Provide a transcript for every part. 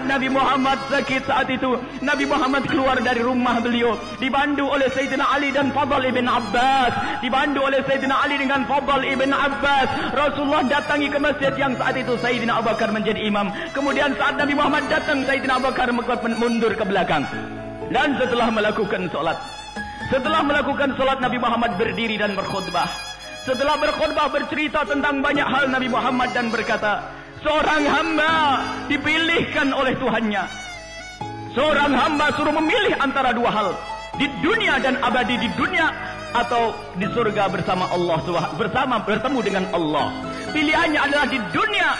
saat Nabi Muhammad sakit saat itu. Nabi Muhammad keluar dari rumah beliau. Dibantu oleh Sayyidina Ali dan Fadl ibn Abbas. Dibantu oleh Sayyidina Ali dengan Fadl ibn Abbas. Rasulullah datangi ke masjid yang saat itu Sayyidina Abu Bakar menjadi imam. Kemudian saat Nabi Muhammad datang Sayyidina Abu Bakar mundur ke belakang. Dan setelah melakukan solat setelah melakukan solat Nabi Muhammad berdiri dan berkhutbah. Setelah berkhutbah bercerita tentang banyak hal Nabi Muhammad dan berkata Seorang hamba dipilihkan oleh Tuhannya. Seorang hamba suruh memilih antara dua hal. Di dunia dan abadi di dunia atau di surga bersama Allah bersama bertemu dengan Allah. Pilihannya adalah di dunia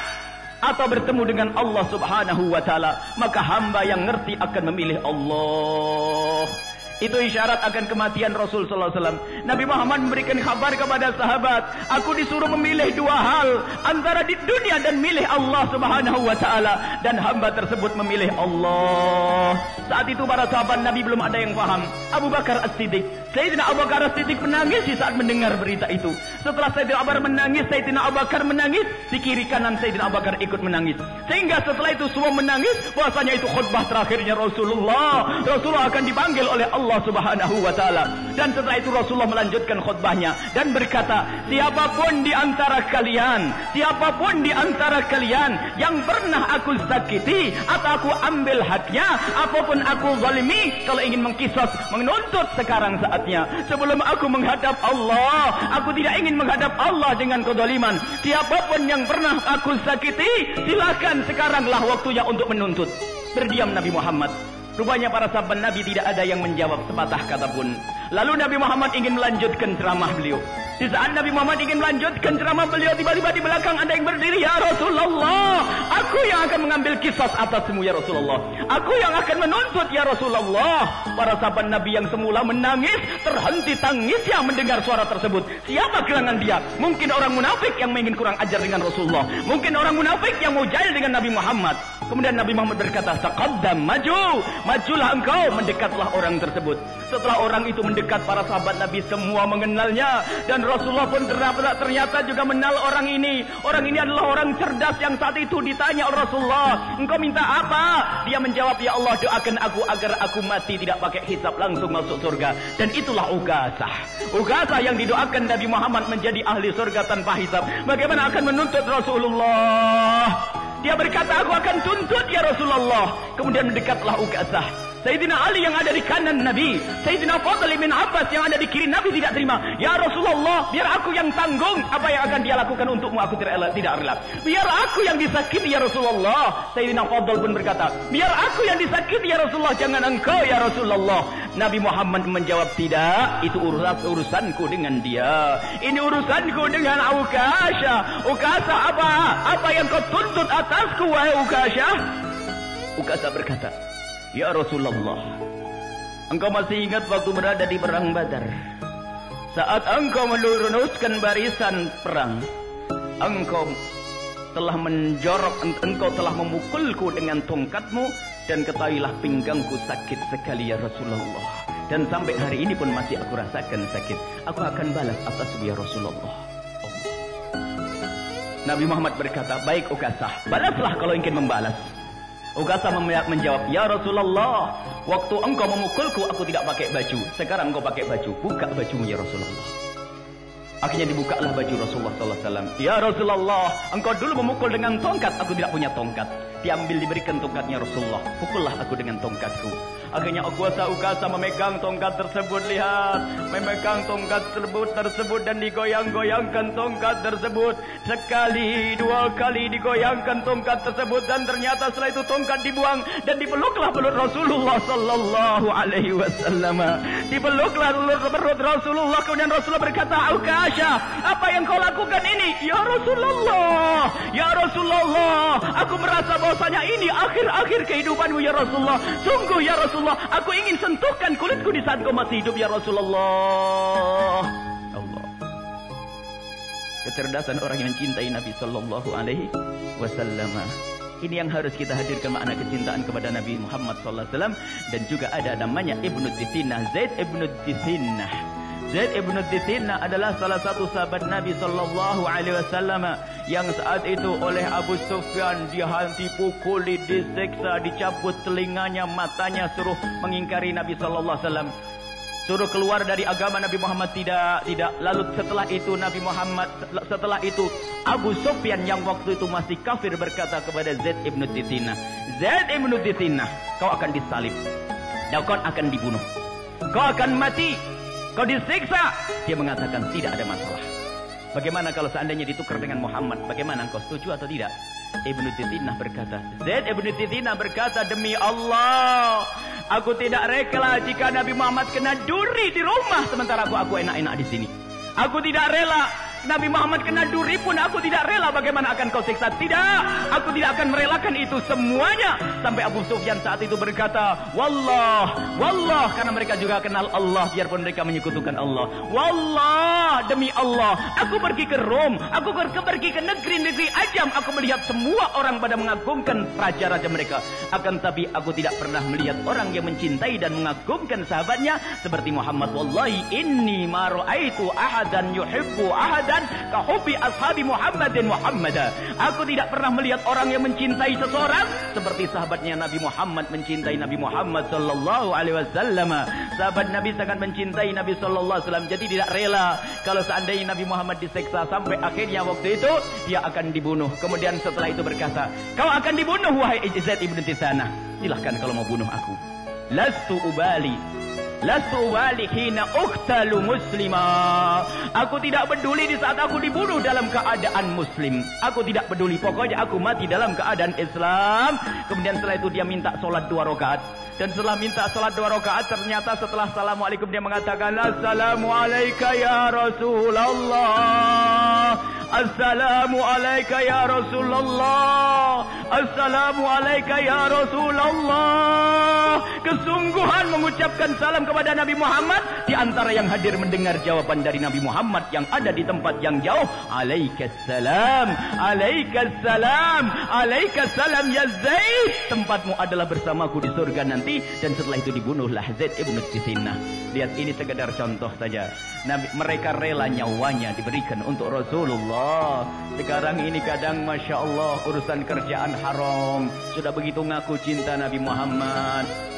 atau bertemu dengan Allah Subhanahu wa taala. Maka hamba yang ngerti akan memilih Allah. Itu isyarat akan kematian Rasul sallallahu alaihi wasallam. Nabi Muhammad memberikan kabar kepada sahabat, aku disuruh memilih dua hal antara di dunia dan milih Allah Subhanahu wa taala dan hamba tersebut memilih Allah. Saat itu para sahabat Nabi belum ada yang faham. Abu Bakar As-Siddiq, Sayyidina Abu Bakar As-Siddiq menangis di saat mendengar berita itu. Setelah Sayyidina Abu Bakar menangis, Sayyidina Abu Bakar menangis, di kiri kanan Sayyidina Abu Bakar ikut menangis. Sehingga setelah itu semua menangis, bahasanya itu khutbah terakhirnya Rasulullah. Rasulullah akan dipanggil oleh Allah Allah Subhanahu wa taala. Dan setelah itu Rasulullah melanjutkan khutbahnya dan berkata, "Siapapun di antara kalian, siapapun di antara kalian yang pernah aku sakiti atau aku ambil haknya, apapun aku zalimi, kalau ingin mengkisos, menuntut sekarang saatnya. Sebelum aku menghadap Allah, aku tidak ingin menghadap Allah dengan kezaliman. Siapapun yang pernah aku sakiti, silakan sekaranglah waktunya untuk menuntut." Berdiam Nabi Muhammad Rupanya para sahabat Nabi tidak ada yang menjawab sepatah kata pun. Lalu Nabi Muhammad ingin melanjutkan ceramah beliau. Di saat Nabi Muhammad ingin melanjutkan ceramah beliau, tiba-tiba di belakang ada yang berdiri, Ya Rasulullah, aku yang akan mengambil kisah atasmu, Ya Rasulullah. Aku yang akan menuntut, Ya Rasulullah. Para sahabat Nabi yang semula menangis, terhenti tangisnya mendengar suara tersebut. Siapa gelangan dia? Mungkin orang munafik yang ingin kurang ajar dengan Rasulullah. Mungkin orang munafik yang mau jahil dengan Nabi Muhammad. Kemudian Nabi Muhammad berkata, Taqaddam, maju, majulah engkau, mendekatlah orang tersebut. Setelah orang itu mendekat, para sahabat Nabi semua mengenalnya. Dan Rasulullah pun ternyata, ternyata juga mengenal orang ini. Orang ini adalah orang cerdas yang saat itu ditanya oleh Rasulullah. Engkau minta apa? Dia menjawab, Ya Allah doakan aku agar aku mati tidak pakai hisap langsung masuk surga. Dan itulah Ugasah. Ugasah yang didoakan Nabi Muhammad menjadi ahli surga tanpa hisap. Bagaimana akan menuntut Rasulullah? Dia berkata, aku akan tuntut ya Rasulullah. Kemudian mendekatlah Uqasah. Sayyidina Ali yang ada di kanan Nabi. Sayyidina Fadl bin Abbas yang ada di kiri Nabi tidak terima. Ya Rasulullah, biar aku yang tanggung. Apa yang akan dia lakukan untukmu aku tidak rela. Tidak rela. Biar aku yang disakiti ya Rasulullah. Sayyidina Fadl pun berkata, biar aku yang disakiti ya Rasulullah. Jangan engkau ya Rasulullah. Nabi Muhammad menjawab, tidak. Itu urusan urusanku dengan dia. Ini urusanku dengan Ukasha. Ukasha apa? Apa yang kau tuntut atasku wahai Ukasha? Ukasha berkata, Ya Rasulullah Engkau masih ingat waktu berada di perang badar? Saat engkau meluruskan barisan perang Engkau telah menjorok Engkau telah memukulku dengan tongkatmu Dan ketahuilah pinggangku sakit sekali ya Rasulullah. Dan sampai hari ini pun masih aku rasakan sakit. Aku akan balas atas ya Rasulullah. Nabi Muhammad berkata, baik Ukasah, balaslah kalau ingin membalas. Ugasa menjawab, Ya Rasulullah, waktu engkau memukulku, aku tidak pakai baju. Sekarang engkau pakai baju. Buka bajumu, Ya Rasulullah. Akhirnya dibukalah baju Rasulullah SAW. Ya Rasulullah, engkau dulu memukul dengan tongkat. Aku tidak punya tongkat. Diambil, diberikan tongkatnya Rasulullah. Pukullah aku dengan tongkatku. Akhirnya kuasa Ukasa memegang tongkat tersebut. Lihat. Memegang tongkat tersebut, tersebut dan digoyang-goyangkan tongkat tersebut. Sekali, dua kali digoyangkan tongkat tersebut. Dan ternyata setelah itu tongkat dibuang. Dan dipeluklah perut Rasulullah Sallallahu Alaihi Wasallam. Dipeluklah perut Rasulullah. Kemudian Rasulullah berkata, Ukasa, apa yang kau lakukan ini? Ya Rasulullah. Ya Rasulullah. Aku merasa bahwasanya ini akhir-akhir kehidupanmu ya Rasulullah. Sungguh ya Rasulullah. Aku ingin sentuhkan kulitku di saat kau masih hidup ya Rasulullah. Allah. Kecerdasan orang yang cintai Nabi sallallahu alaihi wasallam. Ini yang harus kita hadirkan makna kecintaan kepada Nabi Muhammad sallallahu alaihi wasallam dan juga ada namanya Ibnu Tisinah, Zaid Ibnu Tisinah. Zaid ibn Dithinah adalah salah satu sahabat Nabi sallallahu alaihi wasallam yang saat itu oleh Abu Sufyan dihanti pukuli, diseksa, dicabut telinganya, matanya suruh mengingkari Nabi sallallahu alaihi wasallam. Suruh keluar dari agama Nabi Muhammad tidak tidak lalu setelah itu Nabi Muhammad setelah itu Abu Sufyan yang waktu itu masih kafir berkata kepada Zaid ibn Dithinah, "Zaid ibn Dithinah, kau akan disalib dan kau akan dibunuh. Kau akan mati Kau disiksa. Dia mengatakan tidak ada masalah. Bagaimana kalau seandainya ditukar dengan Muhammad? Bagaimana kau setuju atau tidak? Ibn Titinah berkata. Zaid Ibn Titinah berkata. Demi Allah. Aku tidak rela jika Nabi Muhammad kena duri di rumah. Sementara aku aku enak-enak di sini. Aku tidak rela Nabi Muhammad kena duri pun aku tidak rela bagaimana akan kau siksa. Tidak, aku tidak akan merelakan itu semuanya. Sampai Abu Sufyan saat itu berkata, Wallah, Wallah. Karena mereka juga kenal Allah biarpun mereka menyekutukan Allah. Wallah, demi Allah. Aku pergi ke Rom. Aku pergi ke negeri-negeri ajam. Aku melihat semua orang pada mengagumkan raja-raja mereka. Akan tapi aku tidak pernah melihat orang yang mencintai dan mengagumkan sahabatnya. Seperti Muhammad. Wallahi inni maru'aitu ahadan yuhibbu ahadan dan kahubi ashabi Muhammadin Muhammad. Aku tidak pernah melihat orang yang mencintai seseorang seperti sahabatnya Nabi Muhammad mencintai Nabi Muhammad sallallahu alaihi wasallam. Sahabat Nabi sangat mencintai Nabi sallallahu alaihi wasallam jadi tidak rela kalau seandainya Nabi Muhammad diseksa sampai akhirnya waktu itu dia akan dibunuh. Kemudian setelah itu berkata, "Kau akan dibunuh wahai Zaid ibn Tisana. Silahkan kalau mau bunuh aku." Lastu ubali Lastu walihina ukhtalu muslimah. Aku tidak peduli di saat aku dibunuh dalam keadaan muslim. Aku tidak peduli. Pokoknya aku mati dalam keadaan Islam. Kemudian setelah itu dia minta solat dua rakaat. Dan setelah minta solat dua rakaat ternyata setelah Assalamualaikum dia mengatakan Assalamualaikum ya Rasulullah. Assalamualaikum ya Rasulullah. Assalamualaikum ya Rasulullah. Kesungguhan mengucapkan salam kepada Nabi Muhammad. Di antara yang hadir mendengar jawaban dari Nabi Muhammad yang ada di tempat yang jauh. Alaikassalam alaikassalam alaikassalam ya Zaid. Tempatmu adalah bersamaku di surga nanti. Dan setelah itu dibunuhlah Zaid ibn Sisinah. Lihat ini sekedar contoh saja. Nabi mereka rela nyawanya diberikan untuk Rasulullah sekarang ini kadang Masya Allah urusan kerjaan haram. Sudah begitu ngaku cinta Nabi Muhammad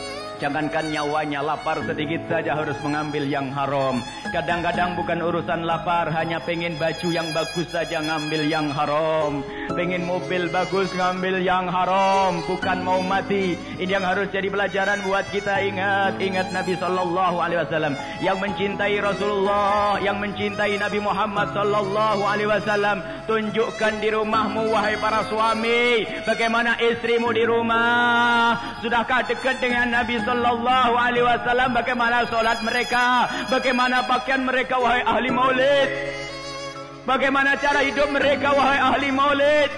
Jangankan nyawanya lapar sedikit saja harus mengambil yang haram. Kadang-kadang bukan urusan lapar, hanya pengen baju yang bagus saja ngambil yang haram. Pengen mobil bagus ngambil yang haram, bukan mau mati. Ini yang harus jadi pelajaran buat kita ingat, ingat Nabi sallallahu alaihi wasallam yang mencintai Rasulullah, yang mencintai Nabi Muhammad sallallahu alaihi wasallam. Tunjukkan di rumahmu wahai para suami, bagaimana istrimu di rumah. Sudahkah dekat dengan Nabi sallallahu alaihi wasallam bagaimana solat mereka, bagaimana pakaian mereka wahai ahli maulid. Bagaimana cara hidup mereka wahai ahli maulid?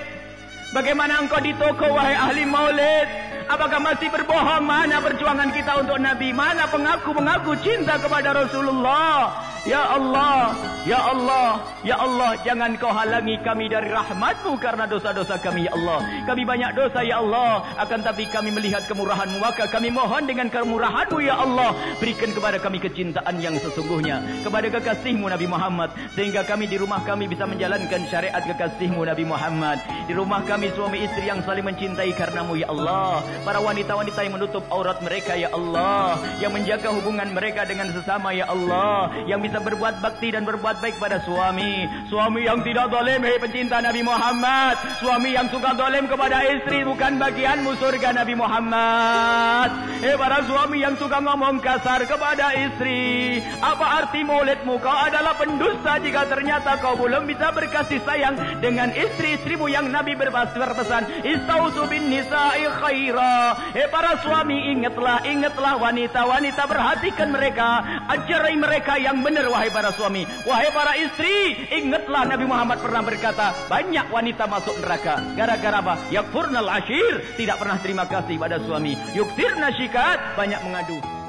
Bagaimana engkau di toko wahai ahli maulid? Apakah masih berbohong? Mana perjuangan kita untuk Nabi? Mana pengaku-mengaku cinta kepada Rasulullah? Ya Allah, Ya Allah, Ya Allah, jangan kau halangi kami dari rahmatmu karena dosa-dosa kami, Ya Allah. Kami banyak dosa, Ya Allah. Akan tapi kami melihat kemurahanmu, maka kami mohon dengan kemurahanmu, Ya Allah. Berikan kepada kami kecintaan yang sesungguhnya. Kepada kekasihmu, Nabi Muhammad. Sehingga kami di rumah kami bisa menjalankan syariat kekasihmu, Nabi Muhammad. Di rumah kami suami istri yang saling mencintai karenamu, Ya Allah. Para wanita-wanita yang menutup aurat mereka, Ya Allah. Yang menjaga hubungan mereka dengan sesama, Ya Allah. Yang bisa bisa berbuat bakti dan berbuat baik pada suami. Suami yang tidak zalim, hei pencinta Nabi Muhammad. Suami yang suka zalim kepada istri bukan bagianmu surga Nabi Muhammad. Hei para suami yang suka ngomong kasar kepada istri. Apa arti maulidmu? Kau adalah pendusta jika ternyata kau belum bisa berkasih sayang dengan istri-istrimu yang Nabi berpesan. Istausu bin nisa'i khaira. Hei para suami ingatlah, ingatlah wanita-wanita perhatikan mereka. Ajarai mereka yang benar benar wahai para suami, wahai para istri, ingatlah Nabi Muhammad pernah berkata, banyak wanita masuk neraka gara-gara apa? Yakfurnal ashir, tidak pernah terima kasih pada suami. Yuktirna syikat, banyak mengadu.